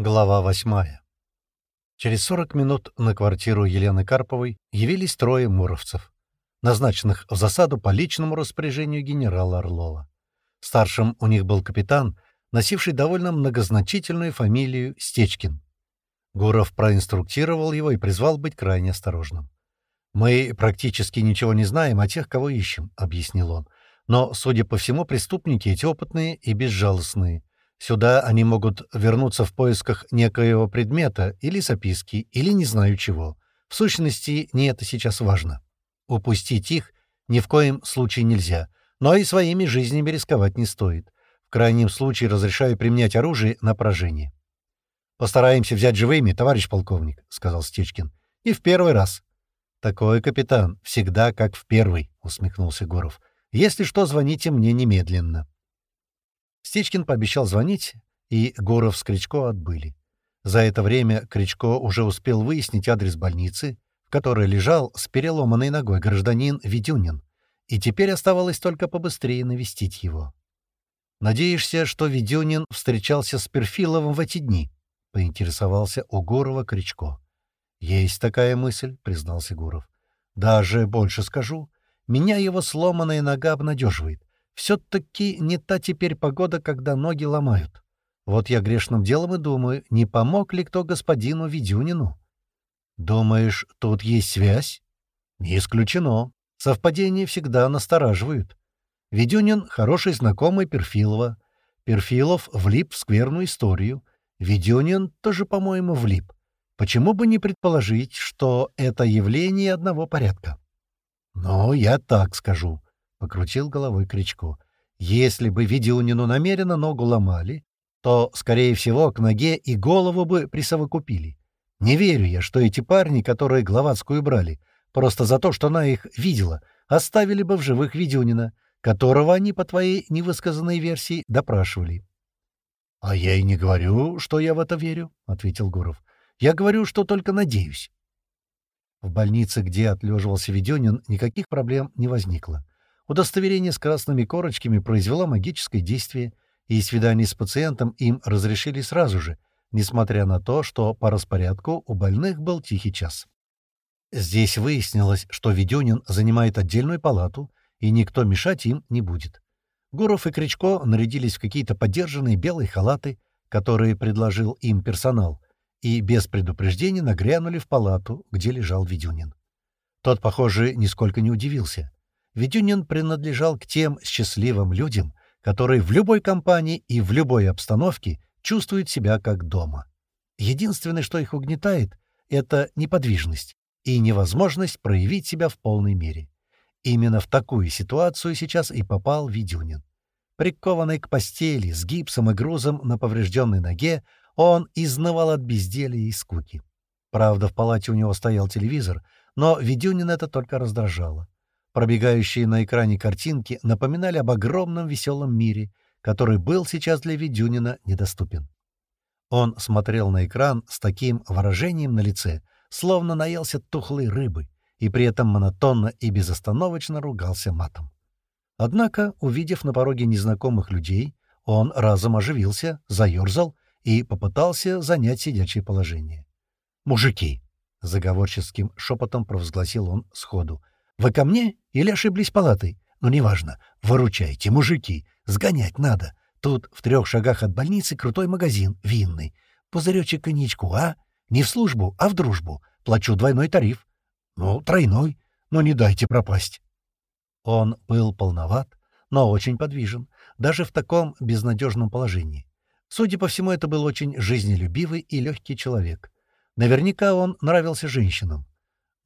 Глава восьмая. Через 40 минут на квартиру Елены Карповой явились трое муровцев, назначенных в засаду по личному распоряжению генерала Орлова. Старшим у них был капитан, носивший довольно многозначительную фамилию Стечкин. Гуров проинструктировал его и призвал быть крайне осторожным. «Мы практически ничего не знаем о тех, кого ищем», — объяснил он. «Но, судя по всему, преступники эти опытные и безжалостные. Сюда они могут вернуться в поисках некоего предмета или записки, или не знаю чего. В сущности, не это сейчас важно. Упустить их ни в коем случае нельзя, но и своими жизнями рисковать не стоит. В крайнем случае разрешаю применять оружие на поражение. «Постараемся взять живыми, товарищ полковник», — сказал Стечкин. «И в первый раз». «Такой капитан, всегда как в первый», — усмехнулся Гуров. «Если что, звоните мне немедленно». Стечкин пообещал звонить, и Гуров с Кричко отбыли. За это время Кричко уже успел выяснить адрес больницы, в которой лежал с переломанной ногой гражданин Ведюнин, и теперь оставалось только побыстрее навестить его. «Надеешься, что Ведюнин встречался с Перфиловым в эти дни?» — поинтересовался у Гурова Кричко. «Есть такая мысль», — признался Гуров. «Даже больше скажу. Меня его сломанная нога обнадеживает. Все-таки не та теперь погода, когда ноги ломают. Вот я грешным делом и думаю, не помог ли кто господину Ведюнину? Думаешь, тут есть связь? Не исключено. Совпадения всегда настораживают. Ведюнин — хороший знакомый Перфилова. Перфилов влип в скверную историю. Ведюнин тоже, по-моему, влип. Почему бы не предположить, что это явление одного порядка? Ну, я так скажу. — покрутил головой Кричко. «Если бы Ведюнину намеренно ногу ломали, то, скорее всего, к ноге и голову бы присовокупили. Не верю я, что эти парни, которые Гловацкую брали, просто за то, что она их видела, оставили бы в живых Ведюнина, которого они, по твоей невысказанной версии, допрашивали». «А я и не говорю, что я в это верю», — ответил Гуров. «Я говорю, что только надеюсь». В больнице, где отлеживался Ведюнин, никаких проблем не возникло. Удостоверение с красными корочками произвело магическое действие, и свидание с пациентом им разрешили сразу же, несмотря на то, что по распорядку у больных был тихий час. Здесь выяснилось, что Ведёнин занимает отдельную палату, и никто мешать им не будет. Гуров и Кричко нарядились в какие-то подержанные белые халаты, которые предложил им персонал, и без предупреждения нагрянули в палату, где лежал Ведюнин. Тот, похоже, нисколько не удивился. Ведюнин принадлежал к тем счастливым людям, которые в любой компании и в любой обстановке чувствуют себя как дома. Единственное, что их угнетает, — это неподвижность и невозможность проявить себя в полной мере. Именно в такую ситуацию сейчас и попал Ведюнин. Прикованный к постели, с гипсом и грузом на поврежденной ноге, он изнывал от безделия и скуки. Правда, в палате у него стоял телевизор, но Ведюнин это только раздражало. Пробегающие на экране картинки напоминали об огромном веселом мире, который был сейчас для Ведюнина недоступен. Он смотрел на экран с таким выражением на лице, словно наелся тухлой рыбы, и при этом монотонно и безостановочно ругался матом. Однако, увидев на пороге незнакомых людей, он разом оживился, заерзал и попытался занять сидячее положение. «Мужики!» — заговорческим шепотом провозгласил он сходу. Вы ко мне или ошиблись палатой? Ну, неважно. Выручайте, мужики. Сгонять надо. Тут в трех шагах от больницы крутой магазин, винный. Пузыречек коньячку, а? Не в службу, а в дружбу. Плачу двойной тариф. Ну, тройной. Но не дайте пропасть. Он был полноват, но очень подвижен, даже в таком безнадежном положении. Судя по всему, это был очень жизнелюбивый и легкий человек. Наверняка он нравился женщинам.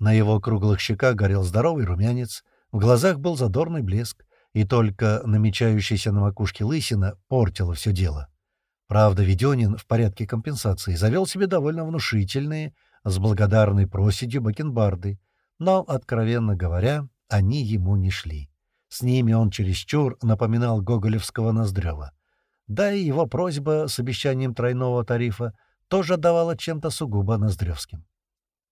На его круглых щеках горел здоровый румянец, в глазах был задорный блеск, и только намечающаяся на макушке лысина портила все дело. Правда, Веденин в порядке компенсации завел себе довольно внушительные, с благодарной проседью бакенбарды, но, откровенно говоря, они ему не шли. С ними он чересчур напоминал гоголевского Ноздрева. Да и его просьба с обещанием тройного тарифа тоже давала чем-то сугубо ноздревским.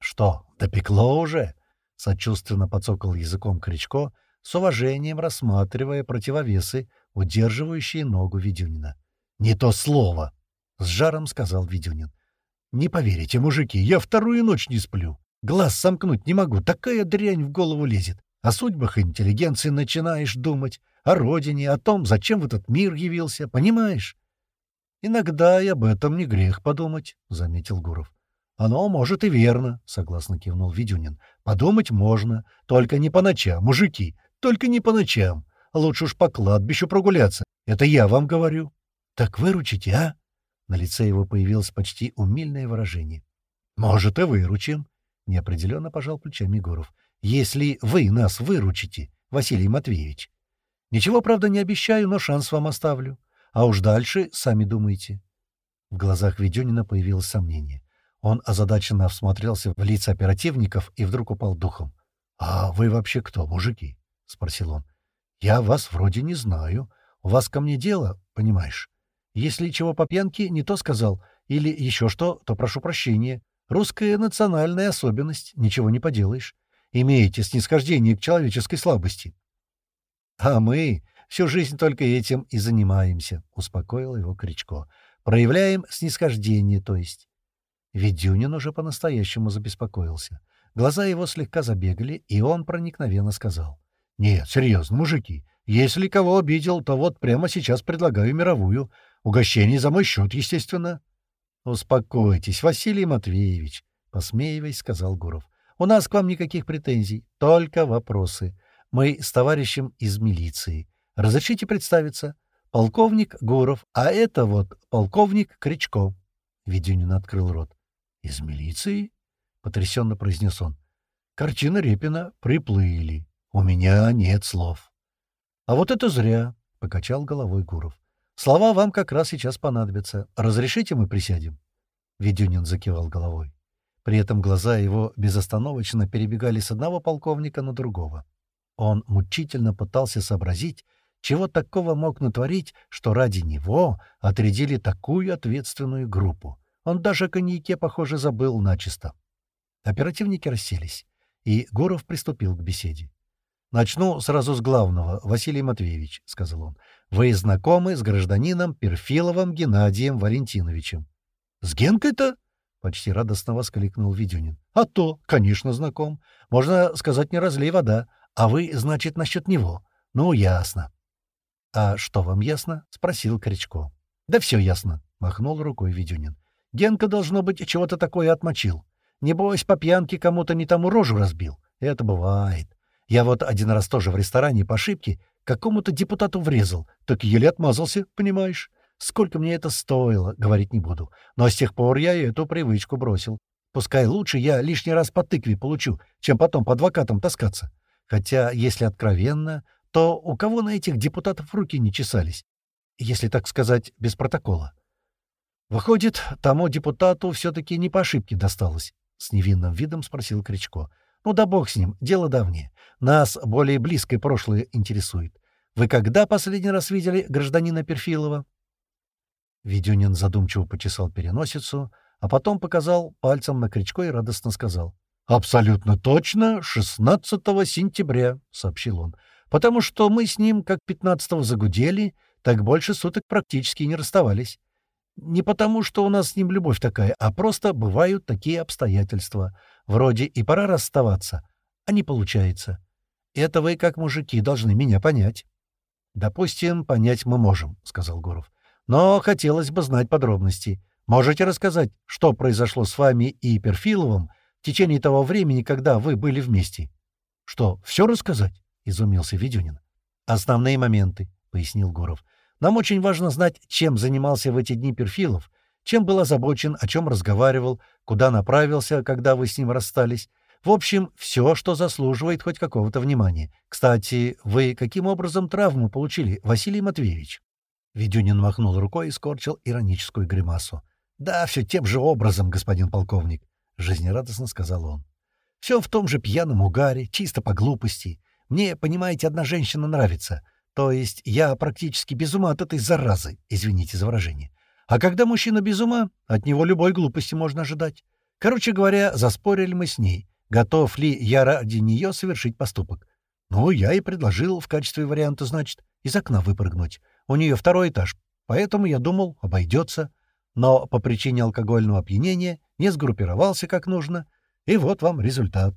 «Что, допекло уже?» — сочувственно подсокал языком Кричко, с уважением рассматривая противовесы, удерживающие ногу Ведюнина. «Не то слово!» — С жаром сказал Ведюнин. «Не поверите, мужики, я вторую ночь не сплю. Глаз сомкнуть не могу, такая дрянь в голову лезет. О судьбах интеллигенции начинаешь думать, о родине, о том, зачем в этот мир явился, понимаешь? «Иногда и об этом не грех подумать», — заметил Гуров. «Оно, может, и верно», — согласно кивнул Ведюнин. «Подумать можно, только не по ночам, мужики, только не по ночам. Лучше уж по кладбищу прогуляться, это я вам говорю». «Так выручите, а?» На лице его появилось почти умильное выражение. «Может, и выручим», — неопределенно пожал плечами Гуров. «Если вы нас выручите, Василий Матвеевич. Ничего, правда, не обещаю, но шанс вам оставлю. А уж дальше сами думайте». В глазах Веденина появилось сомнение. Он озадаченно всмотрелся в лица оперативников и вдруг упал духом. «А вы вообще кто, мужики?» — спросил он. «Я вас вроде не знаю. У вас ко мне дело, понимаешь? Если чего по пьянке не то сказал, или еще что, то прошу прощения. Русская национальная особенность, ничего не поделаешь. Имеете снисхождение к человеческой слабости». «А мы Всю жизнь только этим и занимаемся», — успокоил его Кричко. «Проявляем снисхождение, то есть». Ведюнин уже по-настоящему забеспокоился. Глаза его слегка забегали, и он проникновенно сказал. «Нет, серьезно, мужики, если кого обидел, то вот прямо сейчас предлагаю мировую. Угощение за мой счет, естественно». «Успокойтесь, Василий Матвеевич», — посмеиваясь, сказал Гуров. «У нас к вам никаких претензий, только вопросы. Мы с товарищем из милиции. Разрешите представиться? Полковник Гуров, а это вот полковник Кричко. Ведюнин открыл рот. — Из милиции? — потрясенно произнес он. — Картина Репина приплыли. У меня нет слов. — А вот это зря, — покачал головой Гуров. — Слова вам как раз сейчас понадобятся. Разрешите мы присядем? Ведюнин закивал головой. При этом глаза его безостановочно перебегали с одного полковника на другого. Он мучительно пытался сообразить, чего такого мог натворить, что ради него отрядили такую ответственную группу? Он даже о коньяке, похоже, забыл начисто. Оперативники расселись, и Гуров приступил к беседе. «Начну сразу с главного, Василий Матвеевич», — сказал он. «Вы знакомы с гражданином Перфиловым Геннадием Валентиновичем». «С Генкой-то?» — почти радостно воскликнул Ведюнин. «А то, конечно, знаком. Можно сказать, не разлей вода. А вы, значит, насчет него. Ну, ясно. «А что вам ясно?» — спросил Кричко. «Да все ясно», — махнул рукой Ведюнин. «Генка, должно быть, чего-то такое отмочил. Небось, по пьянке кому-то не тому рожу разбил. Это бывает. Я вот один раз тоже в ресторане по ошибке какому-то депутату врезал, так еле отмазался, понимаешь? Сколько мне это стоило, говорить не буду. Но с тех пор я эту привычку бросил. Пускай лучше я лишний раз по тыкве получу, чем потом по адвокатам таскаться. Хотя, если откровенно, то у кого на этих депутатов руки не чесались, если так сказать, без протокола? Выходит, тому депутату все-таки не по ошибке досталось, — с невинным видом спросил Кричко. Ну да бог с ним, дело давнее. Нас более близкое прошлое интересует. Вы когда последний раз видели гражданина Перфилова? Ведюнин задумчиво почесал переносицу, а потом показал пальцем на Кричко и радостно сказал. «Абсолютно точно, 16 сентября», — сообщил он потому что мы с ним как пятнадцатого загудели, так больше суток практически не расставались. Не потому, что у нас с ним любовь такая, а просто бывают такие обстоятельства. Вроде и пора расставаться, а не получается. Это вы, как мужики, должны меня понять. — Допустим, понять мы можем, — сказал Гуров. — Но хотелось бы знать подробности. Можете рассказать, что произошло с вами и Перфиловым в течение того времени, когда вы были вместе? — Что, все рассказать? — изумился Ведюнин. «Основные моменты», — пояснил Гуров. «Нам очень важно знать, чем занимался в эти дни Перфилов, чем был озабочен, о чем разговаривал, куда направился, когда вы с ним расстались. В общем, все, что заслуживает хоть какого-то внимания. Кстати, вы каким образом травму получили, Василий Матвеевич?» Ведюнин махнул рукой и скорчил ироническую гримасу. «Да, все тем же образом, господин полковник», — жизнерадостно сказал он. «Все в том же пьяном угаре, чисто по глупости. Мне, понимаете, одна женщина нравится. То есть я практически без ума от этой заразы, извините за выражение. А когда мужчина без ума, от него любой глупости можно ожидать. Короче говоря, заспорили мы с ней, готов ли я ради нее совершить поступок. Ну, я и предложил в качестве варианта, значит, из окна выпрыгнуть. У нее второй этаж, поэтому я думал, обойдется. но по причине алкогольного опьянения не сгруппировался как нужно, и вот вам результат.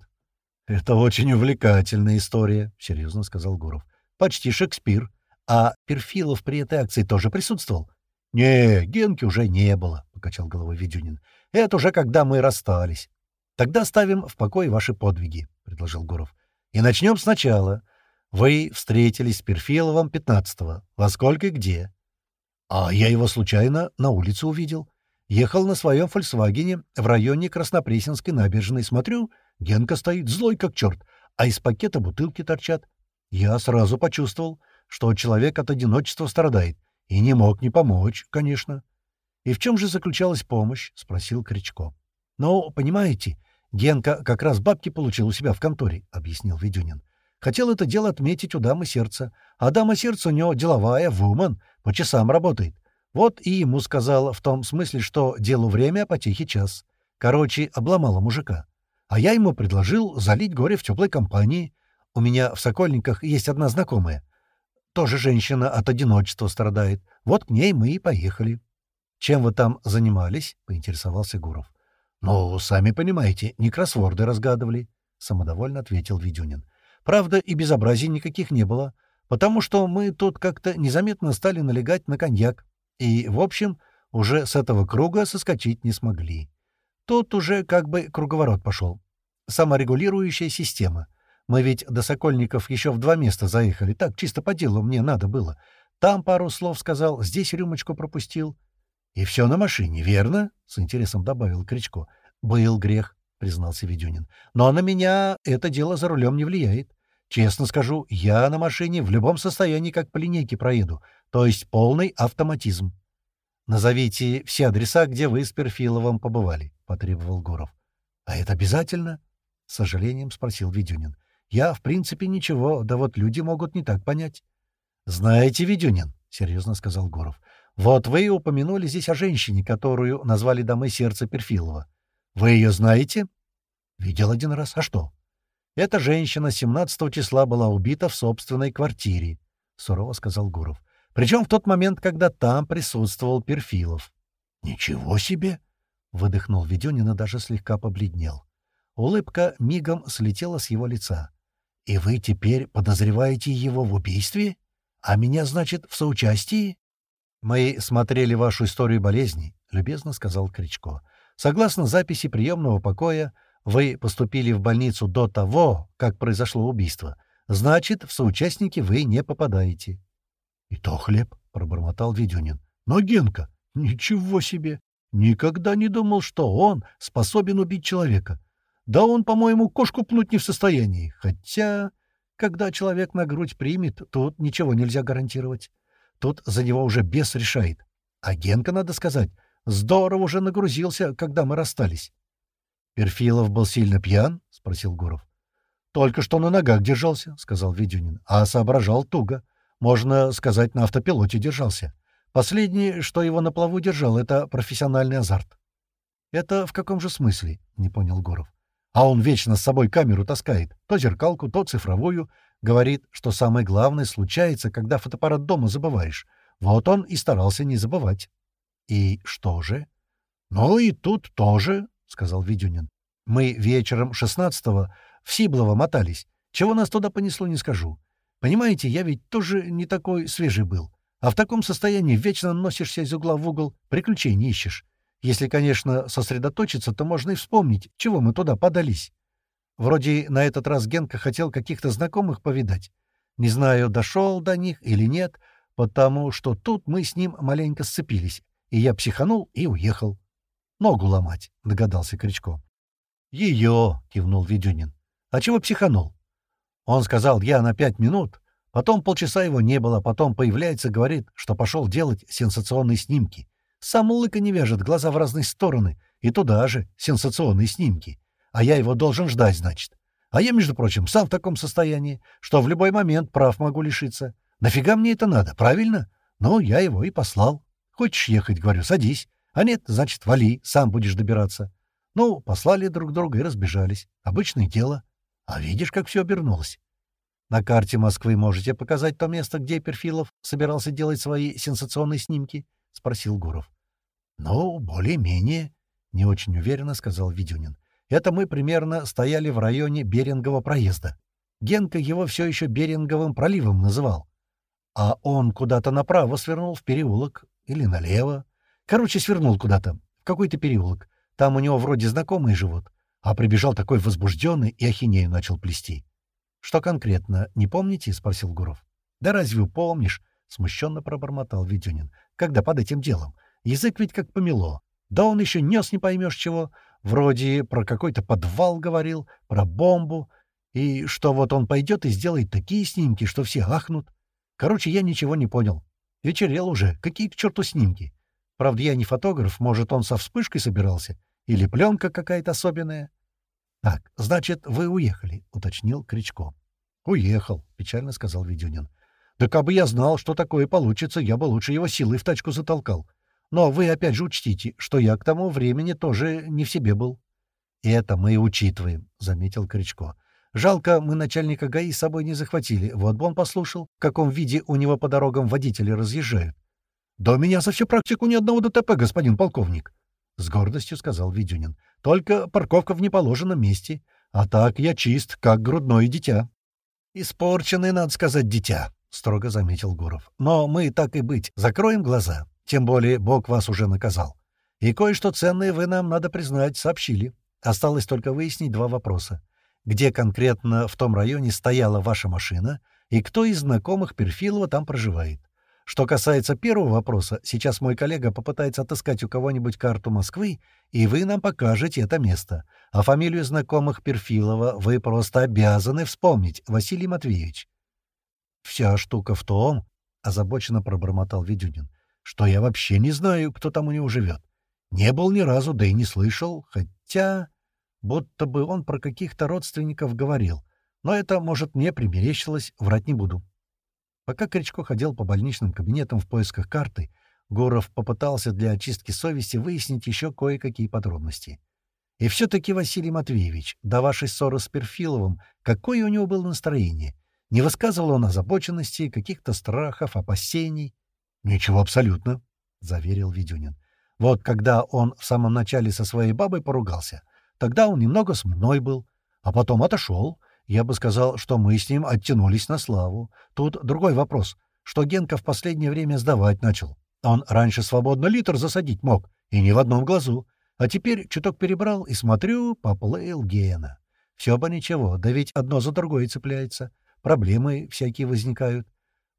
— Это очень увлекательная история, — серьезно сказал Гуров. — Почти Шекспир. А Перфилов при этой акции тоже присутствовал? — Не, Генки уже не было, — покачал головой Ведюнин. — Это уже когда мы расстались. — Тогда ставим в покое ваши подвиги, — предложил Гуров. — И начнем сначала. Вы встретились с Перфиловым 15-го. Во сколько и где? — А я его случайно на улице увидел. Ехал на своем «Фольксвагене» в районе Краснопресненской набережной. Смотрю, Генка стоит злой как черт, а из пакета бутылки торчат. Я сразу почувствовал, что человек от одиночества страдает, и не мог не помочь, конечно. — И в чем же заключалась помощь? — спросил Кричко. — Ну, понимаете, Генка как раз бабки получил у себя в конторе, — объяснил Ведюнин. Хотел это дело отметить у дамы сердца, а дама сердца у него деловая, вумен, по часам работает. Вот и ему сказала в том смысле, что делу время, а потехе час. Короче, обломала мужика. А я ему предложил залить горе в теплой компании. У меня в Сокольниках есть одна знакомая. Тоже женщина от одиночества страдает. Вот к ней мы и поехали. — Чем вы там занимались? — поинтересовался Гуров. — Ну, сами понимаете, не кроссворды разгадывали, — самодовольно ответил Ведюнин. — Правда, и безобразий никаких не было, потому что мы тут как-то незаметно стали налегать на коньяк. И, в общем, уже с этого круга соскочить не смогли. Тут уже как бы круговорот пошел. Саморегулирующая система. Мы ведь до Сокольников еще в два места заехали. Так, чисто по делу мне надо было. Там пару слов сказал, здесь рюмочку пропустил. — И все на машине, верно? — с интересом добавил Кричко. — Был грех, — признался Ведюнин. — Но на меня это дело за рулем не влияет. Честно скажу, я на машине в любом состоянии как по линейке проеду, то есть полный автоматизм. «Назовите все адреса, где вы с Перфиловым побывали», — потребовал Гуров. «А это обязательно?» — с сожалением спросил Ведюнин. «Я, в принципе, ничего, да вот люди могут не так понять». «Знаете, Ведюнин», — серьезно сказал Гуров, — «вот вы упомянули здесь о женщине, которую назвали дамой сердца Перфилова. Вы ее знаете?» «Видел один раз. А что?» «Эта женщина 17 числа была убита в собственной квартире», — сурово сказал Гуров. Причем в тот момент, когда там присутствовал Перфилов. «Ничего себе!» — выдохнул Веденин и даже слегка побледнел. Улыбка мигом слетела с его лица. «И вы теперь подозреваете его в убийстве? А меня, значит, в соучастии?» «Мы смотрели вашу историю болезни», — любезно сказал Кричко. «Согласно записи приемного покоя, вы поступили в больницу до того, как произошло убийство. Значит, в соучастники вы не попадаете. «И то хлеб», — пробормотал Ведюнин. «Но Генка, ничего себе! Никогда не думал, что он способен убить человека. Да он, по-моему, кошку пнуть не в состоянии. Хотя, когда человек на грудь примет, тут ничего нельзя гарантировать. Тут за него уже бес решает. А Генка, надо сказать, здорово уже нагрузился, когда мы расстались». «Перфилов был сильно пьян?» — спросил Гуров. «Только что на ногах держался», — сказал Ведюнин, — «а соображал туго. Можно сказать, на автопилоте держался. Последнее, что его на плаву держал, это профессиональный азарт. «Это в каком же смысле?» — не понял Гуров. «А он вечно с собой камеру таскает, то зеркалку, то цифровую. Говорит, что самое главное случается, когда фотоаппарат дома забываешь. Вот он и старался не забывать». «И что же?» «Ну и тут тоже», — сказал Ведюнин. «Мы вечером 16-го в Сиблово мотались. Чего нас туда понесло, не скажу. Понимаете, я ведь тоже не такой свежий был. А в таком состоянии вечно носишься из угла в угол, приключений ищешь. Если, конечно, сосредоточиться, то можно и вспомнить, чего мы туда подались. Вроде на этот раз Генка хотел каких-то знакомых повидать. Не знаю, дошел до них или нет, потому что тут мы с ним маленько сцепились, и я психанул и уехал. «Ногу ломать», — догадался Кричко. «Ее», — кивнул Ведюнин. «А чего психанул? Он сказал «я на пять минут», потом полчаса его не было, потом появляется, говорит, что пошел делать сенсационные снимки. Сам улыка не вяжет, глаза в разные стороны, и туда же сенсационные снимки. А я его должен ждать, значит. А я, между прочим, сам в таком состоянии, что в любой момент прав могу лишиться. Нафига мне это надо, правильно? Ну, я его и послал. Хочешь ехать, говорю, садись. А нет, значит, вали, сам будешь добираться. Ну, послали друг друга и разбежались. Обычное дело. А видишь, как все обернулось? На карте Москвы можете показать то место, где Перфилов собирался делать свои сенсационные снимки? — спросил Гуров. — «Ну, более-менее», — не очень уверенно сказал Ведюнин. «Это мы примерно стояли в районе Берингового проезда. Генка его все еще Беринговым проливом называл. А он куда-то направо свернул в переулок или налево. Короче, свернул куда-то, в какой-то переулок. Там у него вроде знакомые живут. А прибежал такой возбужденный и ахинею начал плести. «Что конкретно, не помните?» — спросил Гуров. «Да разве помнишь?» — смущенно пробормотал Ведюнин. «Когда под этим делом? Язык ведь как помело. Да он еще нес не поймешь чего. Вроде про какой-то подвал говорил, про бомбу. И что вот он пойдет и сделает такие снимки, что все ахнут. Короче, я ничего не понял. Вечерел уже. Какие к черту снимки? Правда, я не фотограф, может, он со вспышкой собирался? Или пленка какая-то особенная? — Так, значит, вы уехали, — уточнил Кричко. — Уехал, — печально сказал Ведюнин. — Да как бы я знал, что такое получится, я бы лучше его силой в тачку затолкал. Но вы опять же учтите, что я к тому времени тоже не в себе был. — Это мы и учитываем, — заметил Кричко. — Жалко, мы начальника ГАИ с собой не захватили. Вот бы он послушал, в каком виде у него по дорогам водители разъезжают. — Да у меня за всю практику ни одного ДТП, господин полковник. — с гордостью сказал Ведюнин. — Только парковка в неположенном месте. А так я чист, как грудное дитя. — Испорченное, надо сказать, дитя, — строго заметил Гуров. — Но мы, так и быть, закроем глаза. Тем более Бог вас уже наказал. И кое-что ценное вы нам, надо признать, сообщили. Осталось только выяснить два вопроса. Где конкретно в том районе стояла ваша машина и кто из знакомых Перфилова там проживает? Что касается первого вопроса, сейчас мой коллега попытается отыскать у кого-нибудь карту Москвы, и вы нам покажете это место. А фамилию знакомых Перфилова вы просто обязаны вспомнить, Василий Матвеевич. «Вся штука в том», — озабоченно пробормотал Ведюнин, «что я вообще не знаю, кто там у него живет. Не был ни разу, да и не слышал, хотя... Будто бы он про каких-то родственников говорил. Но это, может, мне примерещилось, врать не буду». Пока Кричко ходил по больничным кабинетам в поисках карты, Гуров попытался для очистки совести выяснить еще кое-какие подробности. И все-таки, Василий Матвеевич, до вашей ссоры с Перфиловым, какое у него было настроение? Не высказывал он озабоченности, каких-то страхов, опасений? — Ничего абсолютно, — заверил Ведюнин. Вот когда он в самом начале со своей бабой поругался, тогда он немного с мной был, а потом отошел, я бы сказал, что мы с ним оттянулись на славу. Тут другой вопрос, что Генка в последнее время сдавать начал. Он раньше свободно литр засадить мог, и ни в одном глазу. А теперь чуток перебрал и смотрю, поплыл Гена. Все бы ничего, да ведь одно за другое цепляется. Проблемы всякие возникают.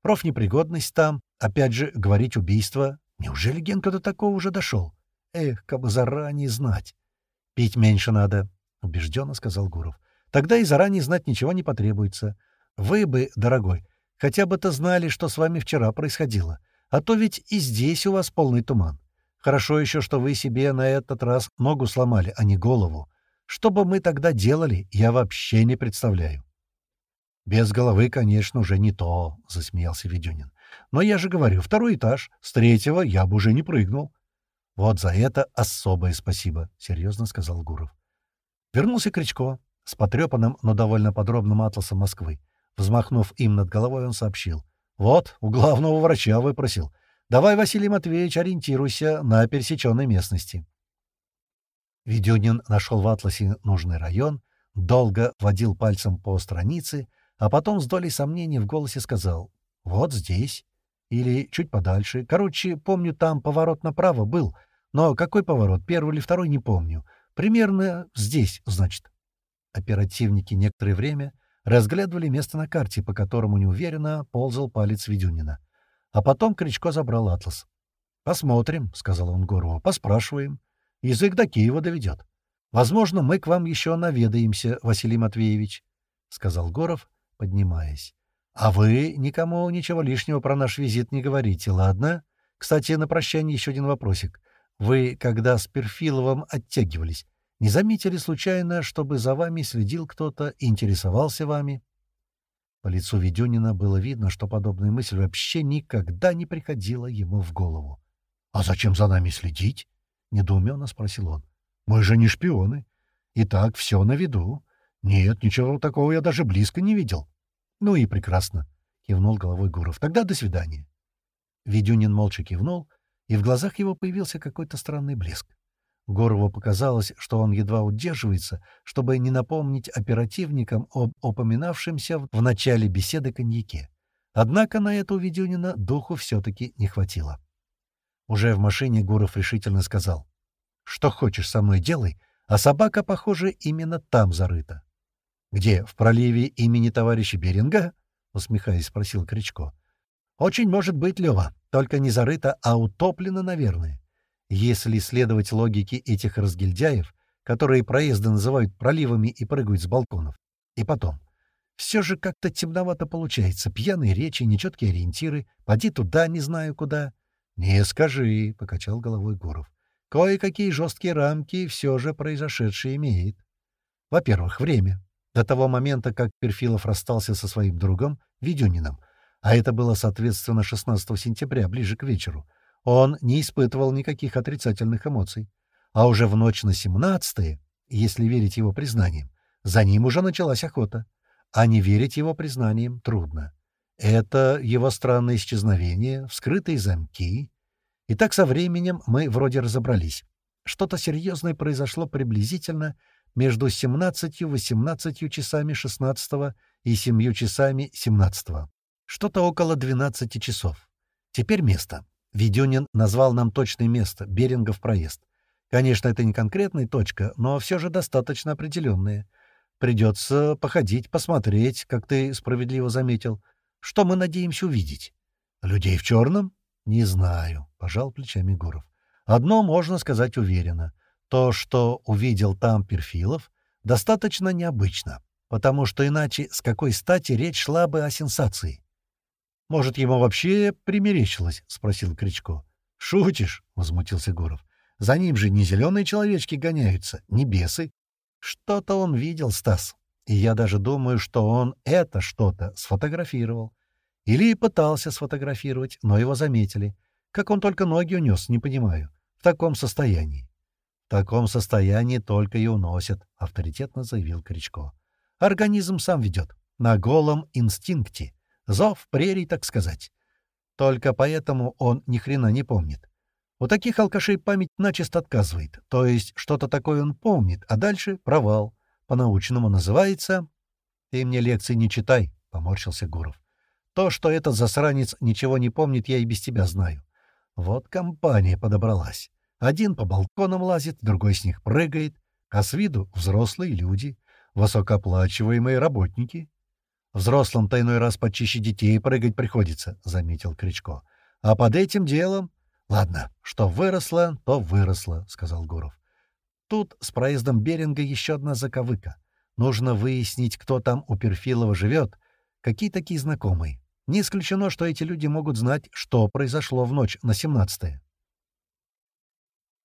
Профнепригодность там, опять же, говорить убийство. Неужели Генка до такого уже дошел? Эх, как бы заранее знать. — Пить меньше надо, — убежденно сказал Гуров. Тогда и заранее знать ничего не потребуется. Вы бы, дорогой, хотя бы-то знали, что с вами вчера происходило. А то ведь и здесь у вас полный туман. Хорошо еще, что вы себе на этот раз ногу сломали, а не голову. Что бы мы тогда делали, я вообще не представляю. «Без головы, конечно, уже не то», — засмеялся Ведюнин. «Но я же говорю, второй этаж, с третьего я бы уже не прыгнул». «Вот за это особое спасибо», — серьезно сказал Гуров. Вернулся Кричко, с потрепанным, но довольно подробным атласом Москвы. Взмахнув им над головой, он сообщил. «Вот, у главного врача выпросил. Давай, Василий Матвеевич, ориентируйся на пересеченной местности». Ведюнин нашел в атласе нужный район, долго водил пальцем по странице, а потом с долей сомнений в голосе сказал «Вот здесь» или чуть подальше. Короче, помню, там поворот направо был, но какой поворот, первый или второй, не помню. Примерно здесь, значит. Оперативники некоторое время разглядывали место на карте, по которому неуверенно ползал палец Ведюнина. А потом Кричко забрал атлас. «Посмотрим», — сказал он Горову, — «поспрашиваем. Язык до Киева доведет. Возможно, мы к вам еще наведаемся, Василий Матвеевич», — сказал Горов, поднимаясь. «А вы никому ничего лишнего про наш визит не говорите, ладно? Кстати, на прощание еще один вопросик. Вы, когда с Перфиловым оттягивались, не заметили случайно, чтобы за вами следил кто-то интересовался вами? По лицу Ведюнина было видно, что подобная мысль вообще никогда не приходила ему в голову. — А зачем за нами следить? — недоуменно спросил он. — Мы же не шпионы. И так все на виду. Нет, ничего такого я даже близко не видел. — Ну и прекрасно, — кивнул головой Гуров. — Тогда до свидания. Ведюнин молча кивнул и в глазах его появился какой-то странный блеск. Горову показалось, что он едва удерживается, чтобы не напомнить оперативникам об упоминавшемся в начале беседы коньяке. Однако на это у Ведюнина духу все-таки не хватило. Уже в машине Гуров решительно сказал. «Что хочешь со мной делай, а собака, похоже, именно там зарыта». «Где, в проливе имени товарища Беринга?» — усмехаясь, спросил Кричко. «Очень может быть, Лева, только не зарыта, а утоплена, наверное. Если следовать логике этих разгильдяев, которые проезды называют проливами и прыгают с балконов. И потом. Все же как-то темновато получается. Пьяные речи, нечеткие ориентиры. Поди туда, не знаю куда. — Не скажи, — покачал головой Гуров. — Кое-какие жесткие рамки все же произошедшее имеет. Во-первых, время. До того момента, как Перфилов расстался со своим другом, Ведюниным, а это было, соответственно, 16 сентября, ближе к вечеру, он не испытывал никаких отрицательных эмоций. А уже в ночь на 17 если верить его признаниям, за ним уже началась охота. А не верить его признаниям трудно. Это его странное исчезновение, вскрытые замки. И так со временем мы вроде разобрались. Что-то серьезное произошло приблизительно между 17-18 часами 16 и 7 часами 17. Что-то около 12 часов. Теперь место. Ведюнин назвал нам точное место — Берингов проезд. Конечно, это не конкретная точка, но все же достаточно определенная. Придется походить, посмотреть, как ты справедливо заметил. Что мы надеемся увидеть? Людей в черном? Не знаю, — пожал плечами Гуров. Одно можно сказать уверенно. То, что увидел там Перфилов, достаточно необычно, потому что иначе с какой стати речь шла бы о сенсации? Может, ему вообще примерещилось? — спросил Кричко. — Шутишь? — возмутился Гуров. — За ним же не зеленые человечки гоняются, не бесы. Что-то он видел, Стас. И я даже думаю, что он это что-то сфотографировал. Или пытался сфотографировать, но его заметили. Как он только ноги унес, не понимаю. В таком состоянии. — В таком состоянии только и уносят, — авторитетно заявил Кричко. — Организм сам ведет. На голом инстинкте. Зов прерий, так сказать. Только поэтому он ни хрена не помнит. У таких алкашей память начисто отказывает, то есть что-то такое он помнит, а дальше провал. По-научному называется... — Ты мне лекции не читай, — поморщился Гуров. То, что этот засранец ничего не помнит, я и без тебя знаю. Вот компания подобралась. Один по балконам лазит, другой с них прыгает, а с виду взрослые люди, высокооплачиваемые работники. Взрослым-то иной раз почище детей прыгать приходится, — заметил Кричко. — А под этим делом... — Ладно, что выросло, то выросло, — сказал Гуров. Тут с проездом Беринга еще одна заковыка. Нужно выяснить, кто там у Перфилова живет, какие такие знакомые. Не исключено, что эти люди могут знать, что произошло в ночь на 17-е.